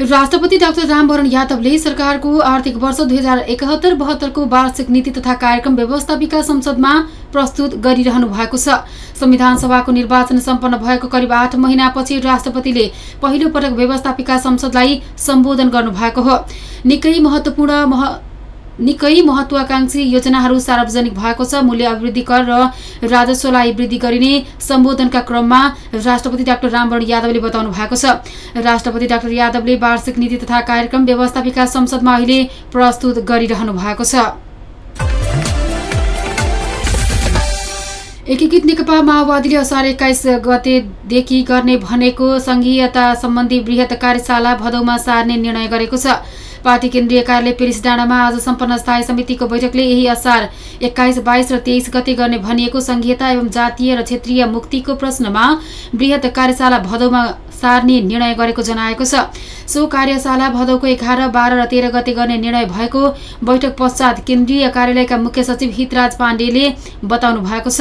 राष्ट्रपति डाक्टर रामवरण यादवले सरकारको आर्थिक वर्ष दुई हजार एकहत्तर बहत्तरको वार्षिक नीति तथा कार्यक्रम व्यवस्थापिका संसदमा प्रस्तुत गरिरहनु भएको छ। संविधान सभाको निर्वाचन सम्पन्न भएको करिब आठ महिनापछि राष्ट्रपतिले पहिलो पटक व्यवस्थापिका संसदलाई सम्बोधन गर्नुभएको हो। निकै महत्वपूर्ण निकै महत्वाकांक्षी योजनाहरू सार्वजनिक भएको छ। मूल्य अभिवृद्धि कर र राजस्वलाई वृद्धि गरिने सम्बोधनका क्रममा राष्ट्रपति डाक्टर रामवरण यादवले बताउनु भएको छ। राष्ट्रपति डाक्टर यादवले वार्षिक नीति तथा कार्यक्रम व्यवस्थापिका संसदमा अहिले प्रस्तुत गरिरहनु भएको छ। एकीकृत नेकपा माओवादीले असार एक्काइस गतेदेखि गर्ने भनेको संघीयता सम्बन्धी वृहत कार्यशाला भदौमा सार्ने निर्णय गरेको छ। पार्टी केन्द्रीय कार्यालय पेरिस डाँडामा आज सम्पन्न स्थायी समितिको बैठकले यही असार एक्काइस बाइस र तेइस गते गर्ने भनिएको संघीयता एवं जातीय र क्षेत्रीय मुक्तिको प्रश्नमा वृहत कार्यशाला भदौमा सार्ने निर्णय गरेको जनाएको छ। सो कार्यशाला भदौको एघार बाह्र र तेह्र गते गर्ने निर्णय भएको बैठक पश्चात केन्द्रीय कार्यालयका मुख्य सचिव हितराज पाण्डेले बताउनु भएको छ।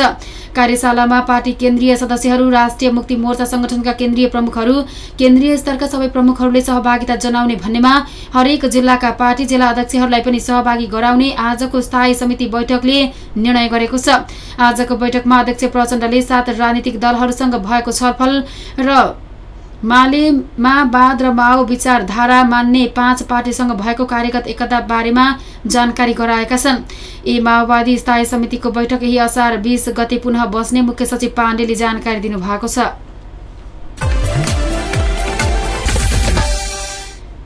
कार्यशालामा पार्टी केन्द्रीय सदस्यहरू राष्ट्रिय मुक्ति मोर्चा संगठनका केन्द्रीय प्रमुखहरू केन्द्रीय स्तरका सबै प्रमुखहरूले सहभागिता जनाउने भन्नेमा हरेक जिल्लाका पार्टी जिल्ला अध्यक्षहरूलाई पनि सहभागी गराउने आजको स्थायी समिति बैठकले निर्णय गरेको छ। आजको बैठकमा अध्यक्ष प्रचण्डले सात राजनीतिक दलहरूसँग भएको छलफल र मालेमा वाद र माओ विचारधारा मान्ने पाँच पार्टीसँग भएको कार्यगत एकता बारेमा जानकारी गराएका छन्। यी माओवादी स्थायी समितिको बैठक यही असार बीस गते पुनः बस्ने मुख्य सचिव पाण्डेले जानकारी दिनुभएको छ।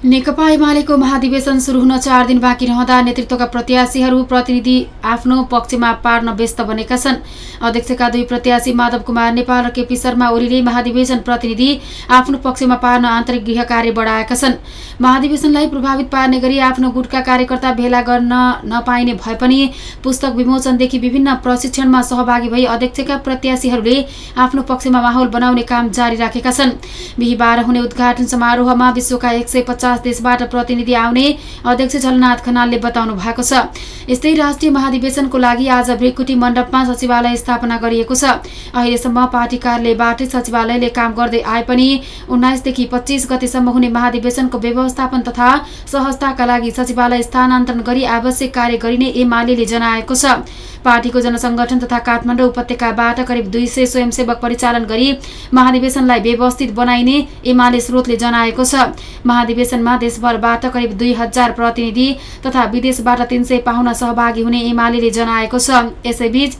नेकपा एमालेको महाधिवेशन सुरु हुन चार दिन बाँकी रहँदा नेतृत्वका प्रत्याशीहरू प्रतिनिधि आफ्नो पक्षमा पार्न व्यस्त बनेका छन्। अध्यक्षका दुई प्रत्याशी माधव कुमार नेपाल र केपी शर्मा ओलीले महाधिवेशन प्रतिनिधि आफ्नो पक्षमा पार्न आन्तरिक गृह कार्य बढाएका छन्। महाधिवेशनलाई प्रभावित पार्ने गरी आफ्नो गुटका कार्यकर्ता भेला गर्न नपाइने भए पनि पुस्तक विमोचनदेखि विभिन्न प्रशिक्षणमा सहभागी भई अध्यक्षका प्रत्याशीहरूले आफ्नो पक्षमा माहौल बनाउने काम जारी राखेका छन्। बिहिबार हुने उद्घाटन समारोहमा विश्वका एक पचास देशबाट प्रतिनिधि आउने अध्यक्ष झलनाथ खनालले बताउनु भएको छ। यस्तै राष्ट्रिय महाधिवेशनको लागि आज भ्रिकुटी मण्डपमा सचिवालय स्थापना गरिएको छ। अहिलेसम्म पार्टी कार्यालयबाटै सचिवालयले काम गर्दै आए पनि उन्नाइसदेखि पच्चिस गतेसम्म हुने महाधिवेशनको व्यवस्थापन तथा सहजताका लागि सचिवालय स्थानान्तरण गरी आवश्यक कार्य गरिने एमाले जनाएको छ। पार्टीको जनसङ्गठन तथा काठमाडौँ उपत्यकाबाट करिब दुई सय स्वयंसेवक परिचालन गरी महाधिवेशनलाई व्यवस्थित बनाइने एमाले स्रोतले जनाएको छ। महाधिवेशनमा देशभरबाट करिब दुई हजार प्रतिनिधि तथा विदेशबाट तीन सय पाहुना सहभागी हुने एमाले जनाएको छ। यसैबीच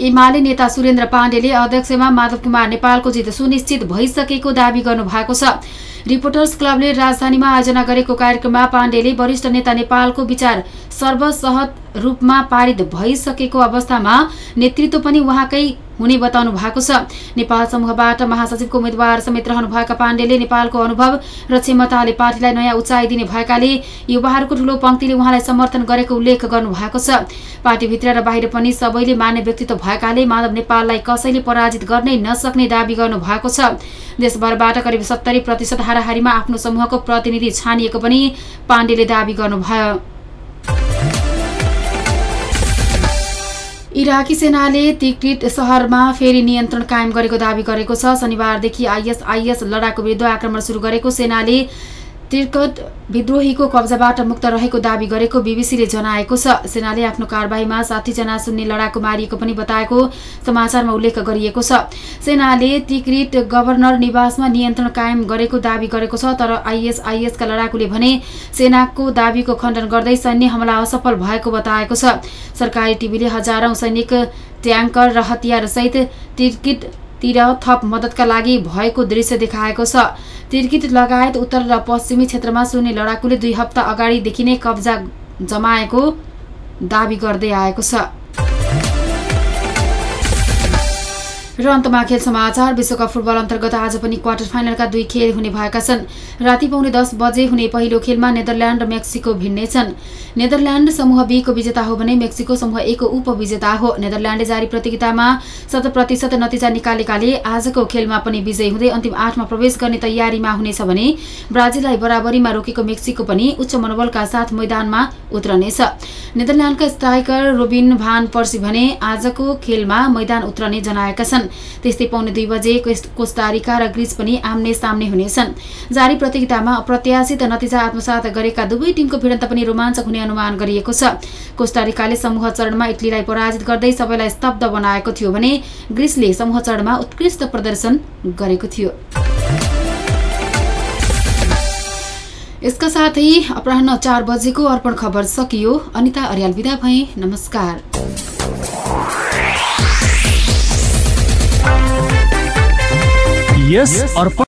एमाले नेता सुरेन्द्र पाण्डेले अध्यक्षमा माधव कुमार नेपालको जित सुनिश्चित भइसकेको दावी गर्नु भएको छ। रिपोर्टर्स क्लबले राजधानीमा आयोजना गरेको कार्यक्रममा पाण्डेले वरिष्ठ नेता नेपालको विचार सर्वसहत रूपमा पारित भइसकेको अवस्थामा नेतृत्व पनि उहाँकै हुने बताउनु भएको छ। नेपाल समूहबाट महासचिवको उम्मेद्वार समेत रहनुभएका पाण्डेले नेपालको अनुभव र क्षमताले पार्टीलाई नयाँ उचाइ दिने भएकाले युवाहरूको ठूलो पंक्तिले उहाँलाई समर्थन गरेको उल्लेख गर्नुभएको छ। पार्टीभित्र र बाहिर पनि सबैले मान्ने व्यक्तित्व भएकाले माधव नेपाललाई कसैले पराजित गर्नै नसक्ने दावी गर्नु भएको छ। देशभरबाट करिब सत्तरी प्रतिशत हाराहारीमा आफ्नो समूहको प्रतिनिधि छानिएको पनि पाण्डेले दावी गर्नुभयो। इराकी सेनाले तिक्रिट सहरमा फेरि नियन्त्रण कायम गरेको दावी गरेको छ। शनिबारदेखि आइएसआइएस लडाकु विरुद्ध आक्रमण सुरु गरेको सेनाले तिर्कट विद्रोहीको कब्जाबाट मुक्त रहेको दावी गरेको बिबिसीले जनाएको छ। सेनाले आफ्नो कारवाहीमा साठीजना सुन्ने लडाकु मारिएको पनि बताएको समाचारमा उल्लेख गरिएको छ। सेनाले तिक्रिट गभर्नर निवासमा नियन्त्रण कायम गरेको दावी गरेको छ तर आइएसआइएसका लडाकुले भने सेनाको दावीको खण्डन गर्दै सैन्य हमला असफल भएको बताएको छ। सरकारी टिभीले हजारौं सैनिक ट्याङ्कर र हतियारसहित तिर्किट तिर थप मद्दतका लागि भएको दृश्य देखाएको छ। तिर्किट लगायत उत्तर र पश्चिमी क्षेत्रमा सुन्ने लडाकुले दुई हप्ता अगाडिदेखि नै कब्जा जमाएको दावी गर्दै आएको छ। र अन्तमा खेल समाचार विश्वकप फुटबल अन्तर्गत आज पनि क्वार्टर फाइनलका दुई खेल हुने भएका छन्। राति पाउने दस बजे हुने पहिलो खेलमा नेदरल्याण्ड र मेक्सिको भिड्नेछन् नेदरल्याण्ड समूह बीको विजेता हो भने मेक्सिको समूह एको उपविजेता हो। नेदरल्याण्डले जारी प्रतियोगितामा शत प्रतिशत नतिजा निकालेकाले आजको खेलमा पनि विजयी हुँदै अन्तिम आठमा प्रवेश गर्ने तयारीमा हुनेछ भने ब्राजिललाई बराबरीमा रोकेको मेक्सिको पनि उच्च मनोबलका साथ मैदानमा उत्रनेछ। नेदरल्याण्डका स्ट्राइकर रोबिन भान पर्सी भने आजको खेलमा मैदान उत्रने जनाएका छन्। त्यस्तै पाउने दुई बजे कोस्टारिका र ग्रिस पनि आम्ने सामने हुनेछन्। जारी प्रतियोगितामा अप्रत्याशित नतिजा आत्मसात गरेका दुवै टिमको भिडन्त पनि रोमाञ्चक हुने अनुमान गरिएको छ। कोस्टारिकाले समूह चरणमा इटलीलाई पराजित गर्दै सबैलाई स्तब्ध बनाएको थियो भने ग्रिसले समूह चरणमा उत्कृष्ट प्रदर्शन गरेको थियो। यसका साथै अपराह चार बजेको अर्पण खबर सकियो। अनिता अर्याल विदा भए। नमस्कार। यस अर्पण